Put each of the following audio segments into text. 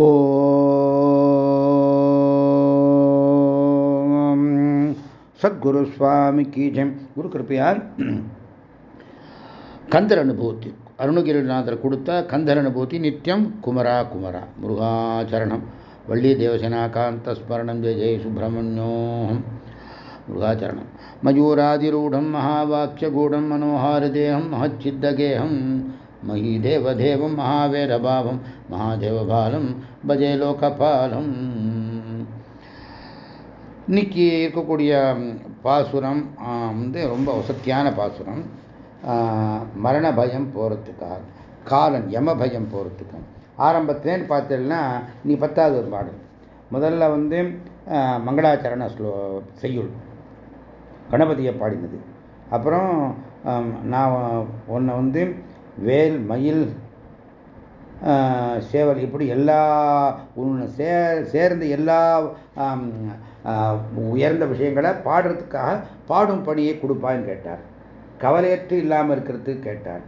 ஓம். சத்குரு சுவாமி கீஜம் குரு கிருப்பையால் கந்தர் அனுபூதி. அருணகிரிநாதர் கொடுத்த கந்தர் அனுபவத்தி நித்தியம் குமரா குமரா. முருகாச்சரணம் வள்ளி தேவசனாகாந்த ஸ்மரணம். ஜெய ஜெய சுப்பிரமணியோம் முருகாச்சரணம் மயூராதிரூಢம் மகாவாக்கியகூடம் மனோஹாரதேகம் மகச்சித்தகேகம் மயீதேவதேவம் மகாவேரபாவம் மகாதேவபாலம் பஜே லோகபாலம். இன்னைக்கு இருக்கக்கூடிய பாசுரம் வந்து ரொம்ப வசத்தியான பாசுரம். மரண பயம் போகிறதுக்காக காலன் யம பயம் போகிறதுக்கு ஆரம்பத்துலேன்னு பார்த்தீங்கன்னா நீ பத்தாவது ஒரு பாடல். முதல்ல வந்து மங்களாச்சரண ஸ்லோ செய்யுள். கணபதியை பாடினது. அப்புறம் நான் உன்னை வந்து வேல் மயில் சேவல் இப்படி எல்லா உன்னை சே சேர்ந்த எல்லா உயர்ந்த விஷயங்களை பாடுறதுக்காக பாடும் பணியை கொடுப்பான்னு கேட்டார். கவலையற்று இல்லாமல் இருக்கிறதுக்கு கேட்டார்.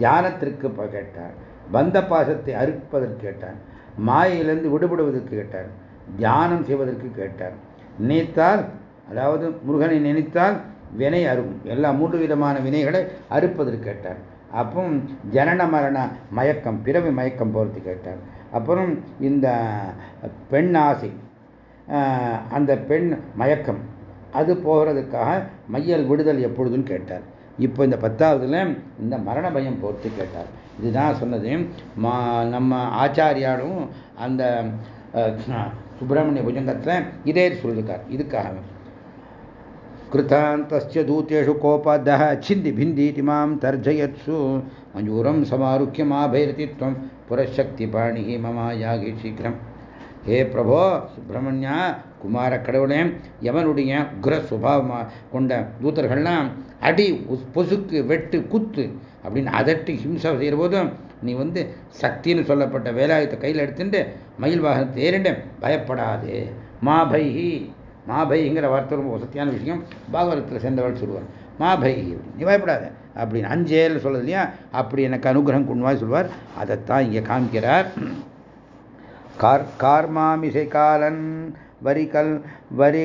தியானத்திற்கு கேட்டார். பந்த பாசத்தை அறுப்பதற்கு கேட்டார். மாயிலிருந்து விடுபடுவதற்கு கேட்டார். தியானம் செய்வதற்கு கேட்டார். நினைத்தால் அதாவது முருகனை நினைத்தால் வினை அறுக்கும் எல்லா மூன்று விதமான வினைகளை அறுப்பதற்கு கேட்டார். அப்புறம் ஜனன மரண மயக்கம் பிறவி மயக்கம் போகிறது கேட்டார். அப்புறம் இந்த பெண் ஆசை அந்த பெண் மயக்கம் அது போகிறதுக்காக மையல் விடுதல் எப்பொழுதுன்னு கேட்டார். இப்போ இந்த பத்தாவதுல இந்த மரண பயம் போர்த்து கேட்டார். இதுதான் சொன்னது. மா நம்ம ஆச்சாரியாலும் அந்த சுப்பிரமணிய புஜங்கத்தில் இதே சொல்லியிருக்கார் இதுக்காக कृतान्तस्य दूतेषु कोपादः छिन्दिभिन्दीति मां तर्जयत्सु। मयूरं समारुह्य माभैरति त्वं पुरशक्तिपाणिः ममायाகி சீக்கிரம் ஹே பிரபோ சுப்பிரமணியா குமார கடவுளே யமனுடைய உக்ர சுபாவமாக கொண்ட தூத்தர்கள்லாம் அடி பொசுக்கு வெட்டு குத்து அப்படின்னு அதட்டி ஹிம்சா செய்கிறபோது நீ வந்து சக்தின்னு சொல்லப்பட்ட வேலாயுதத்தை கையில் எடுத்துட்டு மயில் வாகனத்தை ஏறிண்டு பயப்படாது. மாபைஹி. மாபைங்கிற வார்த்தை ரொம்ப வசத்தியான விஷயம். பாகவதத்தில் சேர்ந்தவள் சொல்லுவார் மாபை நீ பயப்படாத. அப்படின்னு அஞ்சேல் சொல்றது இல்லையா? அப்படி எனக்கு அனுகிரகம் கொண்டுவாய் சொல்வார். அதைத்தான் இங்கே காமிக்கிறார் கார் கார்மாமிசை காலன் வரிகல் வரி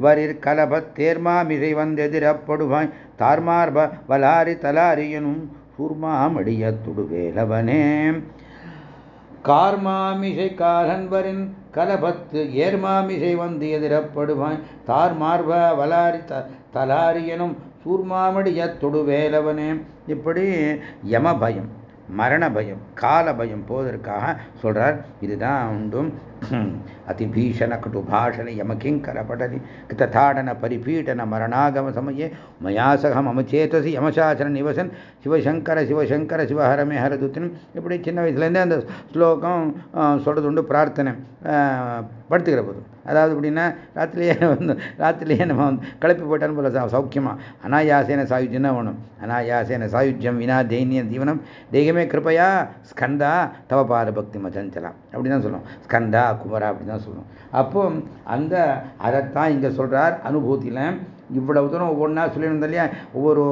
வரிர் கலப தேர்மாமிசை வந்தெதிரப்படுவாய். தார்மார் வலாரி தலாரியனும் சூர்மாமடிய துடுவேலவனே. கார்மாமிசை காலன்வரின் கலபத்து ஏர்மாமிசை வந்து எதிரப்படுவான். தார் மார்ப வலாரி த தலாரியனும் சூர்மாமடிய தொடுவேலவனே. இப்படி யம பயம் மரண பயம் கால பயம் போவதற்காக சொல்றார் இதுதான் உண்டும் அதிபீஷண கட்டுபாஷண யமகிங்கர படலி கிருத்தாடன பரிபீடன மரணாகம சமயே மயா சக மம சேத்தசி யமசாசன நிவசன் சிவசங்கர சிவசங்கர சிவஹரமே ஹரதுத்தின் இப்படி சின்ன வயசுலேருந்தே அந்த ஸ்லோகம் சொல்கிறது உண்டு பிரார்த்தனை படுத்துக்கிற போதும். அதாவது எப்படின்னா ராத்திரிலேயே வந்து ராத்திரிலேயே நம்ம வந்து கிளப்பி போயிட்டான்னு போல சௌக்கியமாக அனாயாசேன சாயுஜ்யம் தான் வேணும். அனாயாசேன சாயுஜ்யம் வினா தைனியம் தீவனம் தெய்வமே கிருப்பையா ஸ்கந்தா தவ பாத பக்தி மச்சஞ்சலாம் அப்படி தான் சொல்லுவோம். ஸ்கந்தா குமரா அப்படி தான் சொல்லுவோம். அப்போ அந்த அதைத்தான் இங்கே சொல்கிறார் அனுபூதியில். இவ்வளவு தூரம் ஒவ்வொன்றா சொல்லியிருந்தோம் இல்லையா? ஒவ்வொரு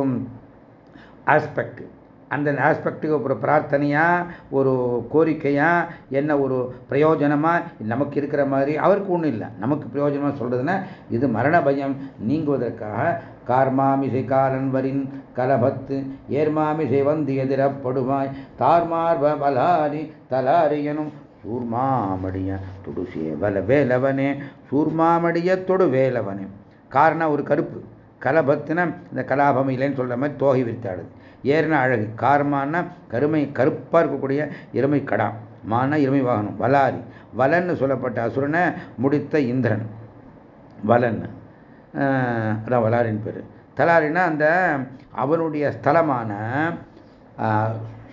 ஆஸ்பெக்ட் அந்த ஆஸ்பெக்ட்டுக்கு ஒரு பிரார்த்தனையாக ஒரு கோரிக்கையாக என்ன ஒரு பிரயோஜனமாக நமக்கு இருக்கிற மாதிரி அவருக்கு ஒன்றும் இல்லை. நமக்கு பிரயோஜனமாக சொல்கிறதுனா இது மரண பயம். நீங்குவதற்காக கார்மாமிசை காலன் வரின் கலபத்து ஏர்மாமிசை வந்து எதிரப்படுவாய். தார்மார்ப பலாரி தலாரியனும் சூர்மாமடிய தொடுசே வல வேலவனே சூர்மாமடிய தொடு வேலவனே. காரணம் ஒரு கருப்பு. கலபத்துனா இந்த கலாபம் இல்லைன்னு சொல்கிற மாதிரி தோகை விரித்தாடுது. ஏறின அழகு. காரமானா கருமை கருப்பாக இருக்கக்கூடிய எருமை கடா. மானா எருமை வாகனம். வலாரி. வலன்னு சொல்லப்பட்ட அசுரனை முடித்த இந்திரன். வலன் அதான் வலாரின் பேர். தலாரினா அந்த அவனுடைய ஸ்தலமான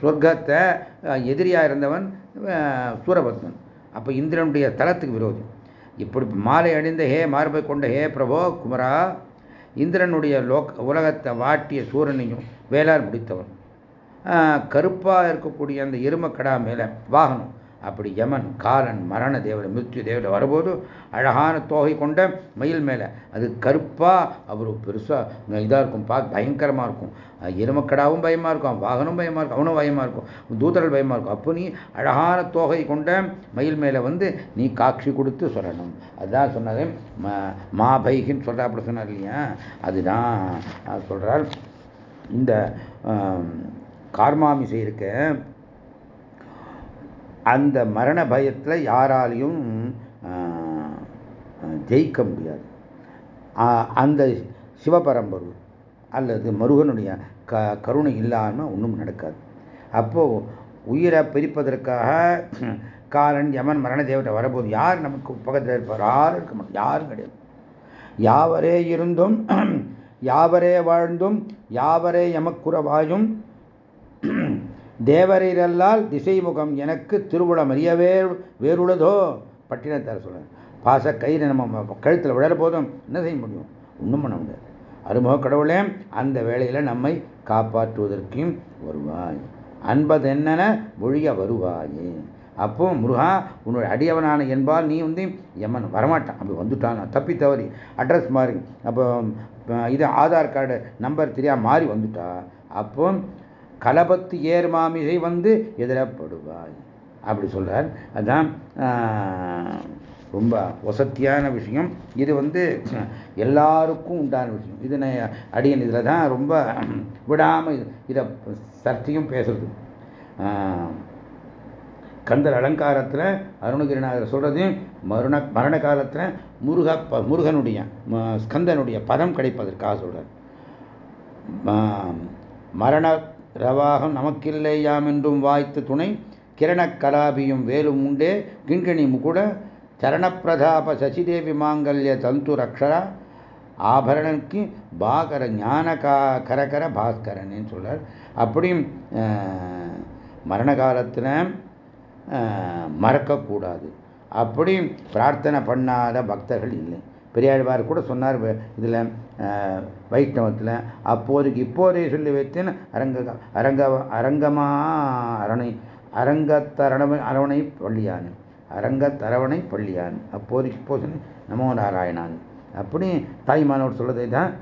சொர்க்கத்தை எதிரியாக இருந்தவன் சூரபத்மன். அப்போ இந்திரனுடைய தலத்துக்கு விரோதி இப்படி மாலை அணிந்த ஹே மார்பை கொண்ட ஹே பிரபோ குமரா இந்திரனுடைய லோக் உலகத்தை வாட்டிய சூரனையும் வேளார் முடித்தவன். கருப்பாக இருக்கக்கூடிய அந்த எருமக்கடா மேலே வாகனம். அப்படி யமன் காலன் மரண தேவதை மிருத்யு தேவதை வரும்போது அழகான தோகை கொண்ட மயில் மேலே. அது கருப்பாக அவர் பெருசாக இதாக இருக்கும் பார்க்க பயங்கரமாக இருக்கும். எருமக்கடாவும் பயமாக இருக்கும் வாகனம் பயமாக இருக்கும் அவனும் பயமாக இருக்கும் தூதரல் பயமாக இருக்கும். அப்போ நீ அழகான தோகை கொண்ட மயில் மேலே வந்து நீ காட்சி கொடுத்து சொல்லணும். அதுதான் சொன்னது மாபைகின்னு சொல்கிறா அப்படி சொன்னார் இல்லையா? அதுதான் சொல்கிறார் இந்த கார்மாமிசை இருக்க அந்த மரண பயத்தில் யாராலையும் ஜெயிக்க முடியாது. அந்த சிவபரம்பரு அல்லது மருகனுடைய க கருணை இல்லாமல் ஒன்றும் நடக்காது. அப்போது உயிரை பிரிப்பதற்காக காலன் யமன் மரண தேவத்தை வரபோது யார் நமக்கு பக்கத்தில் இருப்பார்? யாரும் இருக்க மாட்டோம் யாரும் கிடையாது. யாவரே இருந்தும் யாவரே வாழ்ந்தும் யாவரே எமக்குறவாயும் தேவரீரல்லால் திசைமுகம் எனக்கு திருவுளம் அறியவே வேறுள்ளதோ பட்டினத்தார் சொல்கிறேன் பாச கயிறு நம்ம கழுத்தில் விழற போதும் என்ன செய்ய முடியும்? ஒன்றும் பண்ண முடியாது. அருமுக கடவுளே அந்த வேளையில் நம்மை காப்பாற்றுவதற்கும் வருவாய். அன்பது என்னென்ன ஒழிய வருவாயே. அப்போ முருகா உன்னோட அடியவனான என்பால் நீ வந்து எம்மன் வரமாட்டான். அப்படி வந்துட்டான்? தப்பி தவறி. அட்ரஸ் மாறி. அப்போ இது ஆதார் கார்டு நம்பர் தெரியாம மாறி வந்துட்டா. அப்போ கலபத்து ஏர் மாமிசை வந்து எதிரப்படுவாய். அப்படி சொல்றார். அதுதான் ரொம்ப வசத்தியான விஷயம். இது வந்து எல்லாருக்கும் உண்டான விஷயம். இது நான் அடியன் இதில் தான் ரொம்ப விடாமல் இதை சர்ச்சையும் பேசுறது. கந்தர் அலங்காரத்தில் அருணகிரிநாதர் சொல்றது மருண மரண காலத்தில் முருக முருகனுடைய ஸ்கந்தனுடைய பதம் கிடைப்பதற்காக சொல்கிறார் மரண ரவாகம் நமக்கில்லையாம் என்றும் வாய்த்து துணை கிரண கலாபியும் வேலும் உண்டே கிண்கணி முகுட சரணப்பிரதாப சசிதேவி மாங்கல்ய தந்து ரக்ஷரா ஆபரணனுக்கு பாகர ஞான கா கரகர பாஸ்கரன்னு சொல்கிறார் அப்படியும் மரண காலத்தில் மறக்கக்கூடாது. அப்படி பிரார்த்தனை பண்ணாத பக்தர்கள் இல்லை. பெரியாழ்வார் கூட சொன்னார் இதில் வைஷ்ணவத்தில் அப்போதைக்கு இப்போதே சொல்லி வைத்தேன் அரங்க அரங்க அரங்கமா அரணை அரங்கத்தரண அரவணை பள்ளியான் அரங்கத்தரவணை பள்ளியான் அப்போதைக்கு இப்போ நமோ நாராயணான். அப்படி தாய்மானவர் சொல்வதை தான்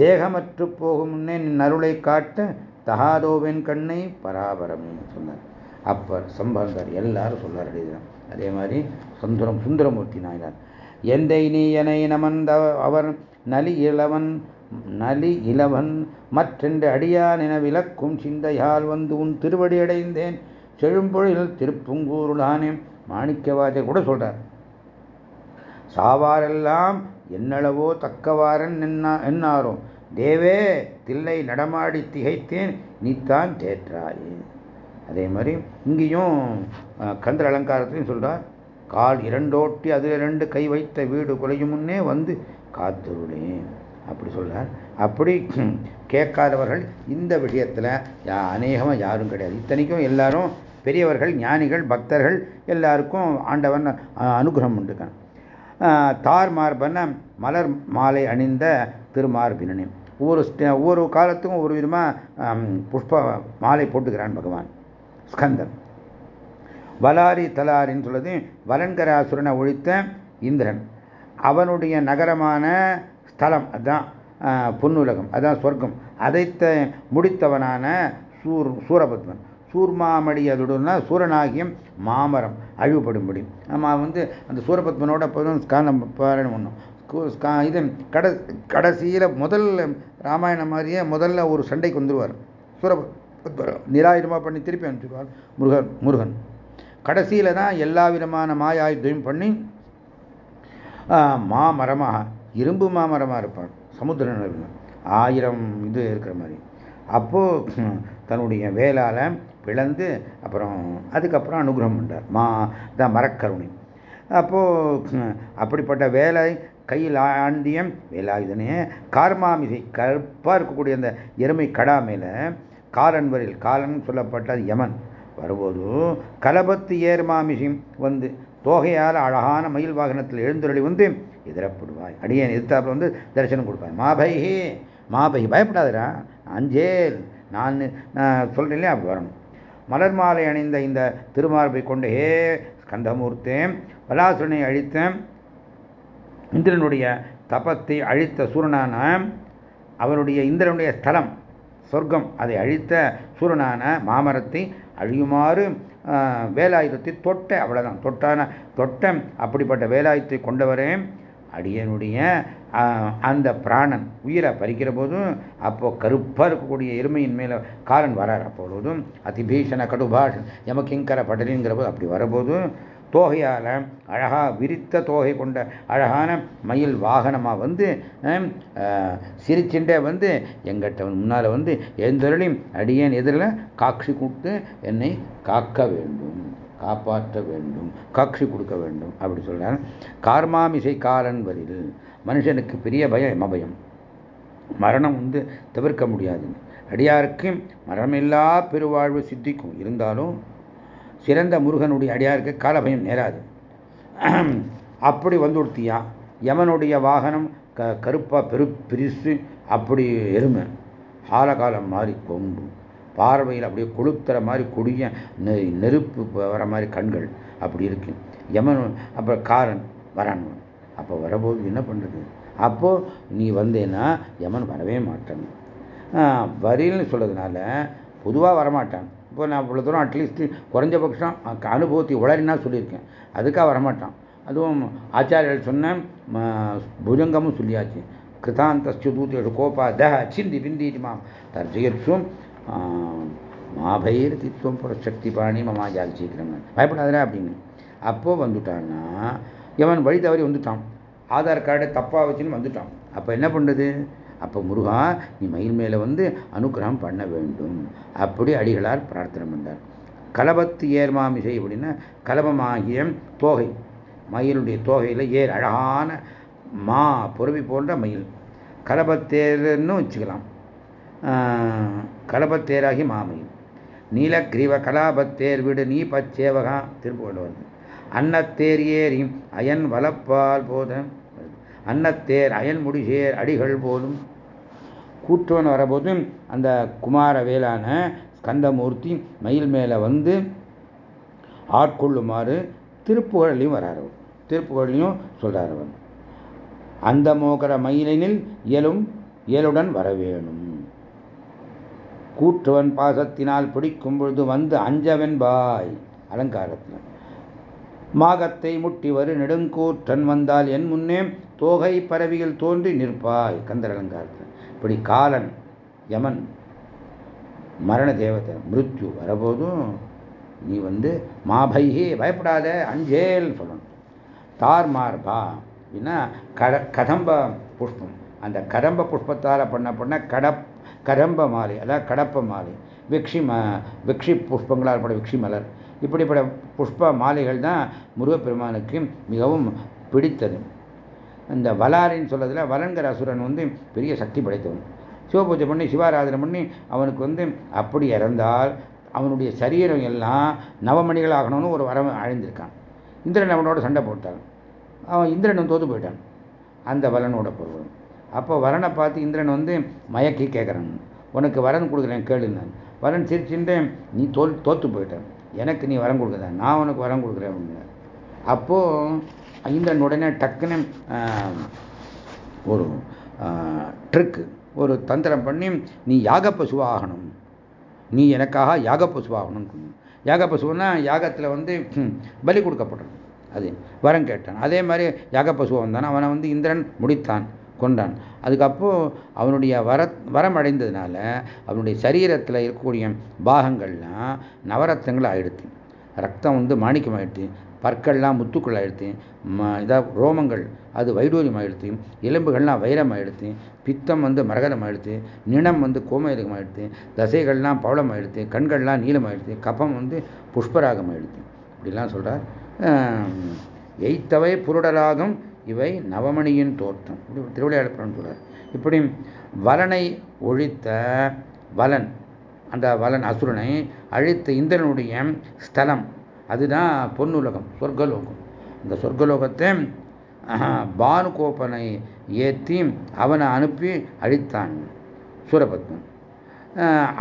தேகமற்று போகும் முன்னே நின் அருளை காட்ட தகாதோவின் கண்ணை பராபரம்னு சொன்னார். அப்பர் சம்பந்தர் எல்லாரும் சொல்லார் இதுதான் அதே மாதிரி சுந்தரம் சுந்தரமூர்த்தி நாயனார். எந்தை நீ எனை நமந்த அவர் நலி இளவன் நலி இளவன் மற்றென்று அடியான் என விளக்கும் சிந்தையால் வந்து உன் திருவடி அடைந்தேன். செழும்பொழில் திருப்புங்கூருளானே மாணிக்கவாஜர் கூட சொல்றார். சாவாரெல்லாம் என்னளவோ தக்கவாரன் என்ன என்னாரோ. தேவே தில்லை நடமாடி திகைத்தேன் நீத்தான் தேற்றாயே. அதே மாதிரி இங்கேயும் கந்தர் அலங்காரத்திலையும் சொல்கிறார் கால் இரண்டோட்டி அதில் இரண்டு கை வைத்த வீடு குலையும் முன்னே வந்து காத்துருளேன் அப்படி சொல்கிறார் அப்படி கேட்காதவர்கள் இந்த விஷயத்தில் அநேகமாக யாரும் கிடையாது. இத்தனைக்கும் எல்லாரும் பெரியவர்கள் ஞானிகள் பக்தர்கள் எல்லாருக்கும் ஆண்டவன் அனுகிரகம் உண்டுக்கான் தார் மார்பன மலர் மாலை அணிந்த திருமார்பினே ஒவ்வொரு ஒவ்வொரு காலத்துக்கும் ஒரு விதமாக புஷ்ப மாலை போட்டுக்கிறான் பகவான். ஸ்கந்தன் வலாரி தலாரின்னு சொல்லுது வலன்கராசுரனை ஒழித்த இந்திரன். அவனுடைய நகரமான ஸ்தலம் அதுதான் பொன்னுலகம் அதான் சொர்க்கம். அதைத்த முடித்தவனான சூர் சூரபத்மன். சூர்மாமடியதுடனா சூரனாகியம் மாமரம் அழிவுபடும்படி. நம்ம வந்து அந்த சூரபத்மனோட எப்போதும் ஸ்காந்தம் பாராயணம் ஒன்றும் இது கட கடைசியில் முதல்ல ராமாயணம் மாதிரியே முதல்ல ஒரு சண்டைக்கு வந்துடுவார் சூரபத் நிராயுதமாக பண்ணி திருப்பி அனுப்பிச்சிடுவார். முருகன் முருகன். கடைசியில் தான் எல்லா விதமான மாயாயுத்தையும் பண்ணி மாமரமாக இரும்பு மாமரமாக இருப்பார். சமுத்திர ஆயிரம் இது இருக்கிற மாதிரி. அப்போது தன்னுடைய வேலால் பிளந்து அப்புறம் அதுக்கப்புறம் அனுகிரகம் பண்ணார் மா தான் மரக்கருணை. அப்போது அப்படிப்பட்ட வேலை கையில் ஆண்டியம் வேலாயுதனே கார்மாமிசை கருப்பாக இருக்கக்கூடிய அந்த எருமை கடா மேலே காலன்வரில் காலன் சொல்லப்பட்ட யமன். வரும்போது கலபத்து ஏர்மாமிஷிம் வந்து தோகையால் அழகான மயில் வாகனத்தில் எழுந்துருளி வந்து எதிரப்படுவாய். அடியேன் எதிர்த்தாப்புல வந்து தரிசனம் கொடுப்பாய். மாபைஹி மாபை பயப்படாதரா அஞ்சேல் நான் நான் சொல்கிறேன் இல்லையா? அப்படி வரணும். மலர் மாலை அணிந்த இந்த திருமார்பை கொண்டு ஹே பலாசுரனை வலாசுரனை அழித்த இந்திரனுடைய தபத்தை அழித்த சூரனான அவருடைய இந்திரனுடைய ஸ்தலம் சொர்க்கம். அதை அழித்த சூரனான மாமரத்தை அழியுமாறு வேலாயுதத்தை தொட்ட அவ்வளோதான் தொட்டான தொட்ட அப்படிப்பட்ட வேலாயுதத்தை கொண்டவரே அடியனுடைய அந்த பிராணன் உயிரை பறிக்கிற போதும் அப்போ கருப்பாக இருக்கக்கூடிய எருமையின் மேலே காலன் வரார் அப்பொழுதும் அதிபீஷண கடுபாஷன் யமகிங்கர படலிங்கிற போது அப்படி வரபோதும் தோகையால் அழகாக விரித்த தோகை கொண்ட அழகான மயில் வாகனமாக வந்து சிரிச்சுண்டே வந்து எங்கிட்ட முன்னால் வந்து எந்தொருளையும் அடியேன் எதிரில் காட்சி கொடுத்து என்னை காக்க வேண்டும் காப்பாற்ற வேண்டும் காட்சி கொடுக்க வேண்டும் அப்படி சொல்கிறார் கார்மாமிசை காலன் வரில் மனுஷனுக்கு பெரிய பயம் எமபயம் மரணம் வந்து தவிர்க்க முடியாது. அடியாருக்கு மரணமில்லா பெருவாழ்வு சித்திக்கும். இருந்தாலும் சிறந்த முருகனுடைய அடியாருக்கு காலபயம் நேராது. அப்படி வந்து யமனுடைய வாகனம் க கருப்பாக பெரு பிரிசு அப்படி எருமை. ஆலகாலம் மாதிரி கொம்பு. பார்வையில் அப்படியே கொளுத்துற மாதிரி கொடிய நெருப்பு வர மாதிரி கண்கள் அப்படி இருக்கு. யமன் அப்புறம் காரன் வரான். அப்போ வரபோது என்ன பண்ணுறது அப்போது நீ வந்தேன்னா யமன் வரவே மாட்டான். வரில்னு சொல்கிறதுனால பொதுவாக வரமாட்டான். இப்போ நான் இவ்வளோ தூரம் அட்லீஸ்ட் குறைஞ்சபட்சம் அனுபவத்தை உளறினா சொல்லியிருக்கேன். அதுக்காக வரமாட்டான். அதுவும் ஆச்சாரியர்கள் சொன்ன புஜங்கமும் சொல்லியாச்சு. கிருதாந்தஸ்து தூத்தேஷு கோபா தஹ சிந்தி பிந்தி மாம் தர்ஜயர்ஷும் மாபயிர் தித்துவம் புறசக்தி பாணி மமா ஜாதி சீக்கிரம் பயப்படாதரா அப்படின்னு. அப்போ வந்துட்டான்னா இவன் வழி தவறி வந்துட்டான். ஆதார் கார்டை தப்பாக வச்சுன்னு வந்துட்டான். அப்போ என்ன பண்ணுறது அப்போ முருகா நீ மயில் மேலே வந்து அனுகிரகம் பண்ண வேண்டும். அப்படி அடிகளார் பிரார்த்தனை பண்ணார் கலபத்து ஏர்மாமிசை அப்படின்னா கலபமாகிய தோகை. மயிலுடைய தோகையில் ஏர் அழகான மா பொறுவி போன்ற மயில். கலபத்தேர்னு வச்சுக்கலாம். கலபத்தேராகி மாமயில் நீலக்ரீவ கலாபத்தேர் விடு நீ பச்சேவகா திருப்புகழ் வருது. அன்னத்தேர் ஏறி அயன் வளப்பால் போத அன்னத்தேர் அயன் முடிசேர் அடிகள் போலும் கூற்றுவன் வரபோது அந்த குமார வேளான ஸ்கந்தமூர்த்தி மயில் மேலே வந்து ஆட்கொள்ளுமாறு திருப்புகழ்லையும் வராரு திருப்புகழ்லையும் சொல்றார் அவர் அந்த மோகர மயிலினில் இயலும் இயலுடன் வரவேணும். கூற்றுவன் பாசத்தினால் பிடிக்கும் பொழுது வந்து அஞ்சவென்பாய் அலங்காரத்தில். மாகத்தை முட்டி வரு நெடுங்கூற்றன் வந்தால் என் முன்னே தோகை பரவியில் தோன்றி நிற்பாய் கந்தர் அலங்காரத்தில். இப்படி காலன் யமன் மரண தேவத்தை மிருத்யு வரபோதும் நீ வந்து மாபைஹே பயப்படாத அஞ்சேல் சொல்லணும். தார் மார்பா அப்படின்னா கட கதம்ப புஷ்பம். அந்த கடம்ப புஷ்பத்தால் பண்ண பண்ண கடப் கடம்ப மாலை அதாவது கடப்ப மாலை. விக்ஷி ம விக்ஷி புஷ்பங்களால் பட விக்ஷி மலர். இப்படிப்பட்ட புஷ்ப மாலைகள் தான் முருகப்பெருமானுக்கு மிகவும் பிடித்தது. இந்த வலாரின்னு சொல்லதில் வலன்கிற அசுரன் வந்து பெரிய சக்தி படைத்தவன். சிவபூஜை பண்ணி சிவாராதனை பண்ணி அவனுக்கு வந்து அப்படி இறந்தால் அவனுடைய சரீரம் எல்லாம் நவமணிகள் ஆகணும்னு ஒரு வரம் அழிந்திருக்கான். இந்திரன் அவனோட சண்டை போட்டான். அவன் இந்திரன் தோத்து போயிட்டான். அந்த வலனோட பொருள். அப்போ வரனை பார்த்து இந்திரன் வந்து மயக்கி கேட்குறான் உனக்கு வரன் கொடுக்குறேன் கேளுன்னு. வரன் சிரிச்சுட்டு நீ தோல் தோத்து போயிட்டான் எனக்கு நீ வரம் கொடுக்குற நான் உனக்கு வரம் கொடுக்குறேன் அப்படின்னு அப்போது இந்திரன் உடனே டக்குன்னு ஒரு ட்ரிக்கு ஒரு தந்திரம் பண்ணி நீ யாக பசுவாகணும் நீ எனக்காக யாக பசுவா யாக பசுவன்னா யாகத்தில் வந்து பலி கொடுக்கப்படணும் அது வரம் கேட்டான். அதே மாதிரி யாக பசுவை வந்தான் அவனை வந்து இந்திரன் முடித்தான் கொண்டான் அதுக்கப்போ அவனுடைய வர வரம் அடைந்ததுனால அவனுடைய சரீரத்தில் இருக்கக்கூடிய பாகங்கள்லாம் நவரத்னங்கள் ஆயிடுத்து ரத்தம் வந்து மாணிக்கம் ஆயிடுத்து பற்கள்லாம் முத்துக்கள் ஆயிடுத்து இதாக ரோமங்கள் அது வைடூரியம் ஆயிடுத்து எலும்புகள்லாம் வைரம் ஆயிடுத்து பித்தம் வந்து மரகதம் ஆயிடுத்து நிணம் வந்து கோமேதகம் ஆயிடுத்து தசைகள்லாம் பவளம் ஆயிடுத்து கண்கள்லாம் நீளம் ஆயிடுத்து கபம் வந்து புஷ்பராகம் ஆயிடுத்து இப்படிலாம் சொல்கிறார் எய்த்தவை புருடராகம் இவை நவமணியின் தோற்றம். இப்படி திருவிளையாடப்படம் சொல்கிறார் இப்படி வலனை ஒழித்த வலன் அந்த வலன் அசுரனை அழித்த இந்திரனுடைய ஸ்தலம் அதுதான் பொன்னுலகம் சொர்க்கலோகம். இந்த சொர்க்கலோகத்தை பானுகோப்பனை ஏற்றி அவனை அனுப்பி அழித்தான் சூரபத்மன்.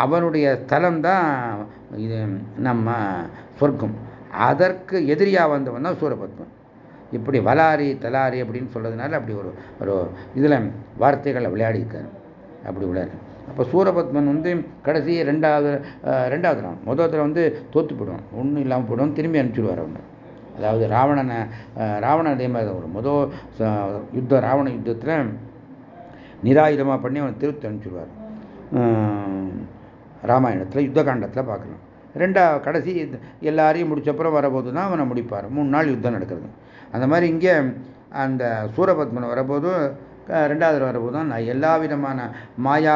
அவனுடைய ஸ்தலம் தான் இது நம்ம சொர்க்கம். அதற்கு எதிரியாக வந்தவன் தான் சூரபத்மன். இப்படி வலாரி தலாரி அப்படின்னு சொல்றதுனால அப்படி ஒரு ஒரு இதில் வார்த்தைகளை விளையாடியிருக்காரு. அப்படி விளையாடு அப்போ சூரபத்மன் வந்து கடைசி ரெண்டாவது ரெண்டாவது நாள் முதல் வந்து தோத்து போயிடுவான். ஒன்றும் இல்லாமல் போயிடுவான். திரும்பி அனுப்பிச்சிடுவார் அவங்க அதாவது ராவணனை ராவணன் அதே மாதிரி ஒரு முதல் யுத்தம் ராவண யுத்தத்தில் நிராயுதமாக பண்ணி அவனை திருத்தி அனுப்பிச்சிடுவார். ராமாயணத்தில் யுத்த காண்டத்தில் பார்க்கலாம். ரெண்டா கடைசி எல்லாரையும் முடிச்சப்புறம் வரபோது தான் அவனை முடிப்பார். மூணு நாள் யுத்தம் நடக்கிறது. அந்த மாதிரி இங்கே அந்த சூரபத்மன் வரபோது ரெண்டாவது வரபோது தான் நான் எல்லா விதமான மாயா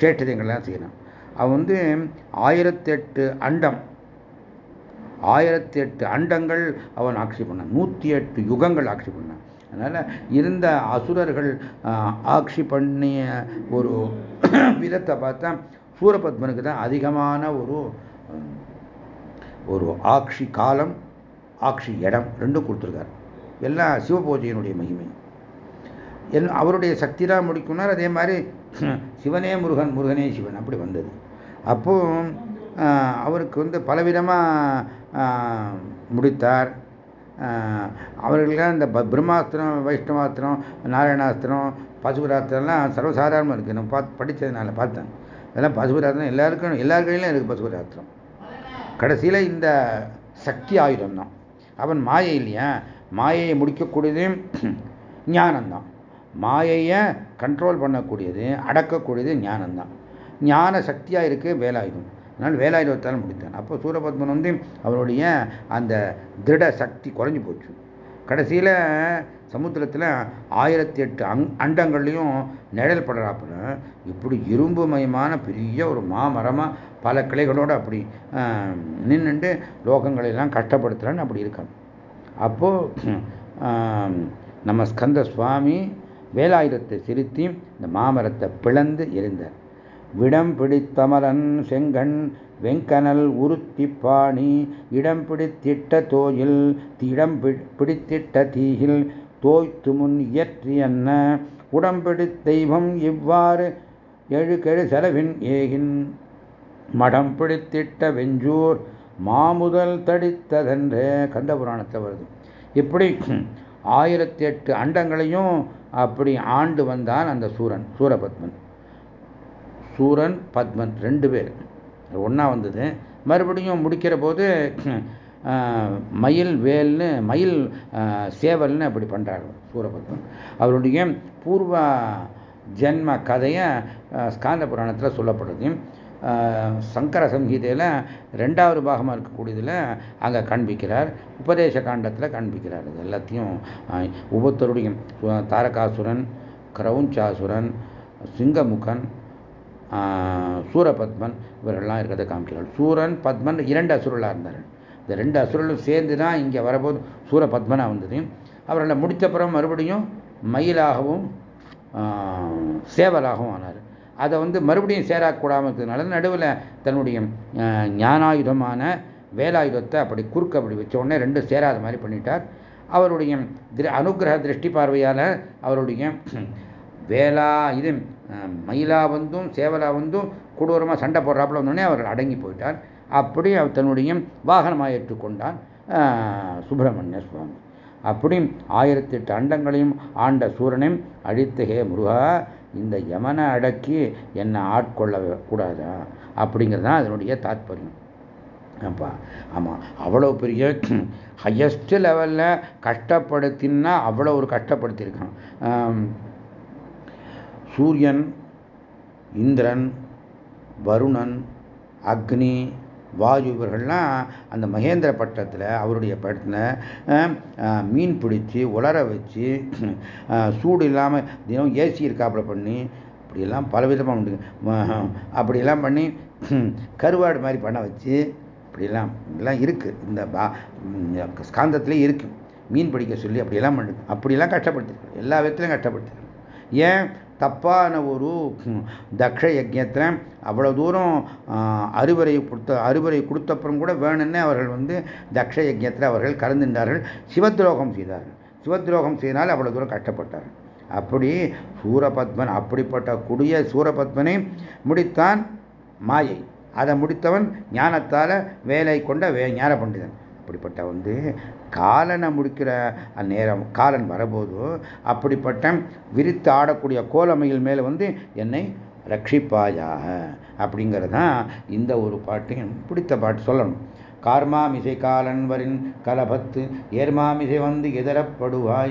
சேட்டரியங்கள்லாம் செய்யணும் அவன் வந்து ஆயிரத்தெட்டு அண்டம் ஆயிரத்தி எட்டு அண்டங்கள் அவன் ஆட்சி பண்ணான். நூற்றி எட்டு யுகங்கள் ஆட்சி பண்ணான். அதனால் இருந்த அசுரர்கள் ஆட்சி பண்ணிய ஒரு விதத்தை பார்த்தா சூரபத்மனுக்கு தான் அதிகமான ஒரு ஒரு ஆட்சி காலம் ஆட்சி இடம் ரெண்டும் கொடுத்துருக்காரு. எல்லாம் சிவபூஜையினுடைய மகிமை. என் அவருடைய சக்தி தான் முடிக்கும்னார் அதே மாதிரி சிவனே முருகன் முருகனே சிவன் அப்படி வந்தது. அப்போ அவருக்கு வந்து பலவிதமாக முடித்தார். அவர்களுக்கெல்லாம் இந்த பிரம்மாஸ்திரம் வைஷ்ணவாஸ்திரம் நாராயணாஸ்திரம் பசுபராத்திரம்லாம் சர்வசாதாரணமாக இருக்குது நம்ம பார்த்து படித்ததுனால பார்த்தேன். இதெல்லாம் பசுபராத்திரம் எல்லாருக்கும் எல்லார் கையிலும் இருக்குது பசுபராத்திரம் கடைசியில் இந்த சக்தி ஆயுதம் தான் அவன் மாயை இல்லையா? மாயையை முடிக்கக்கூடியதும் ஞானம்தான். மாயையை கண்ட்ரோல் பண்ணக்கூடியது அடக்கக்கூடியது ஞானம்தான். ஞான சக்தியாக இருக்குது வேலாயுதம். அதனால் வேலாயுதத்தால் முடித்தான். அப்போ சூரபத்மன் வந்து அவருடைய அந்த திருட சக்தி குறைஞ்சி போச்சு. கடைசியில் சமுத்திரத்தில் ஆயிரத்தி எட்டு அங் அண்டங்கள்லையும் நிழல் படுறாப்புல இப்படி இரும்பு மயமான பெரிய ஒரு மாமரமாக பல கிளைகளோடு அப்படி நின்றுண்டு லோகங்களெல்லாம் கஷ்டப்படுத்துகிறான்னு அப்படி இருக்கான் அப்போது நம்ம ஸ்கந்த சுவாமி வேலாயுதத்தை சிரித்தி இந்த மாமரத்தை பிளந்து எரிந்தார். விடம் பிடித்தமரன் செங்கண் வெங்கனல் உருத்தி பாணி இடம் பிடித்திட்ட தோயில் இடம் பிடித்திட்ட தீயில் தோய்த்து முன் இயற்றியன்ன உடம்பிடி தெய்வம் இவ்வாறு எழுகெழு செலவின் ஏகின். மடம் பிடித்திட்ட வெஞ்சூர் மாமுதல் தடித்ததென்றே கந்த புராணத்தில் வருது. இப்படி ஆயிரத்தி எட்டு அண்டங்களையும் அப்படி ஆண்டு வந்தான் அந்த சூரன் சூரபத்மன் சூரன் பத்மன் ரெண்டு பேர். ஒன்றா வந்தது. மறுபடியும் முடிக்கிற போது மயில் வேல்னு மயில் சேவல்னு அப்படி பண்ணுறாங்க சூரபத்மன் அவருடைய பூர்வ ஜென்ம கதையை ஸ்காந்த புராணத்தில் சொல்லப்படுது. சங்கர சங்கீதையில் ரெண்டாவது பாகமாக இருக்கக்கூடியதில் அங்கே காண்பிக்கிறார். உபதேச காண்டத்தில் காண்பிக்கிறார். இது எல்லாத்தையும் ஒவ்வொருத்தருடைய தாரகாசுரன் கிரௌஞ்சாசுரன் சிங்கமுகன் சூரபத்மன் இவரெல்லாம் இருக்கிறத காமிக்கிறார். சூரன் பத்மன் இரண்டு அசுரலாக இருந்தார் இந்த ரெண்டு அசுரலும் சேர்ந்து தான் இங்கே வரபோது சூரபத்மனாக வந்தது. அவர்களை முடித்தப்புறம் மறுபடியும் மயிலாகவும் சேவலாகவும் ஆனார். அதை வந்து மறுபடியும் சேராக்கூடாமல் இருக்கிறதுனால நடுவில் தன்னுடைய ஞானாயுதமான வேலாயுதத்தை அப்படி குறுக்க அப்படி வச்ச உடனே ரெண்டும் சேராத மாதிரி பண்ணிட்டார். அவருடைய அனுகிரக திருஷ்டி பார்வையால் அவருடைய வேலா இது மயிலா வந்தும் சேவலா வந்தும் கொடூரமாக சண்டை போடுறாப்புல வந்தோடனே அவர் அடங்கி போயிட்டார். அப்படி அவர் தன்னுடைய வாகனமாக ஏற்றுக்கொண்டான் சுப்பிரமணிய சுவாமி. அப்படி ஆயிரத்தி எட்டு அண்டங்களையும் ஆண்ட சூரனையும் அழித்த ஹே முருகா இந்த யமனை அடக்கி என்னை ஆட்கொள்ள கூடாதா? அப்படிங்கிறது தான் அதனுடைய தாத்பரியம். அப்பா ஆமாம் அவ்வளோ பெரிய ஹையஸ்ட் லெவலில் கஷ்டப்படுத்தினா அவ்வளோ ஒரு கஷ்டப்படுத்தியிருக்கான். சூரியன் இந்திரன் வருணன் அக்னி வாயு இவர்கள்லாம் அந்த மகேந்திர பட்டத்தில் அவருடைய படத்தில் மீன் பிடிச்சி உலர வச்சு சூடு இல்லாமல் தினம் ஏசி இருக்காப்புல பண்ணி இப்படியெல்லாம் பலவிதமாக உண்டு. அப்படியெல்லாம் பண்ணி கருவாடு மாதிரி பண்ண வச்சு இப்படியெல்லாம் எல்லாம் இருக்குது இந்த பா ஸ்காந்தத்துலேயே இருக்குது மீன் பிடிக்க சொல்லி அப்படியெல்லாம் பண்ணு அப்படியெல்லாம் கஷ்டப்படுத்திருக்காரு. எல்லா விதத்துலையும் கஷ்டப்படுத்திருக்காரு. ஏன்? தப்பான ஒரு தக்ஷ யஜ்யத்தில் அவ்வளோ தூரம் அறுவரை கொடுத்த அறுவரை கொடுத்தப்புறம் கூட வேணும்னே அவர்கள் வந்து தக்ஷ யஜ்யத்தில் அவர்கள் கலந்துட்டார்கள் சிவத்ரோகம் செய்தார்கள். சிவத்ரோகம் செய்தால் அவ்வளோ தூரம் கஷ்டப்பட்டார்கள் அப்படி சூரபத்மன் அப்படிப்பட்ட கொடிய சூரபத்மனை முடித்தான் மாயை. அதை முடித்தவன் ஞானத்தால் வேலை கொண்ட வே ஞான பண்டிதன் அப்படிப்பட்ட வந்து காலனை முடிக்கிற நேரம் காலன் வரபோது அப்படிப்பட்ட விரித்து ஆடக்கூடிய கோலமையில் மேலே வந்து என்னை ரட்சிப்பாயாக அப்படிங்கிறது தான் இந்த ஒரு பாட்டையும் பிடித்த பாட்டு சொல்லணும். கார்மாமிசை காலன் வரின் கலபத்து ஏர்மாமிசை வந்து எதரப்படுவாய்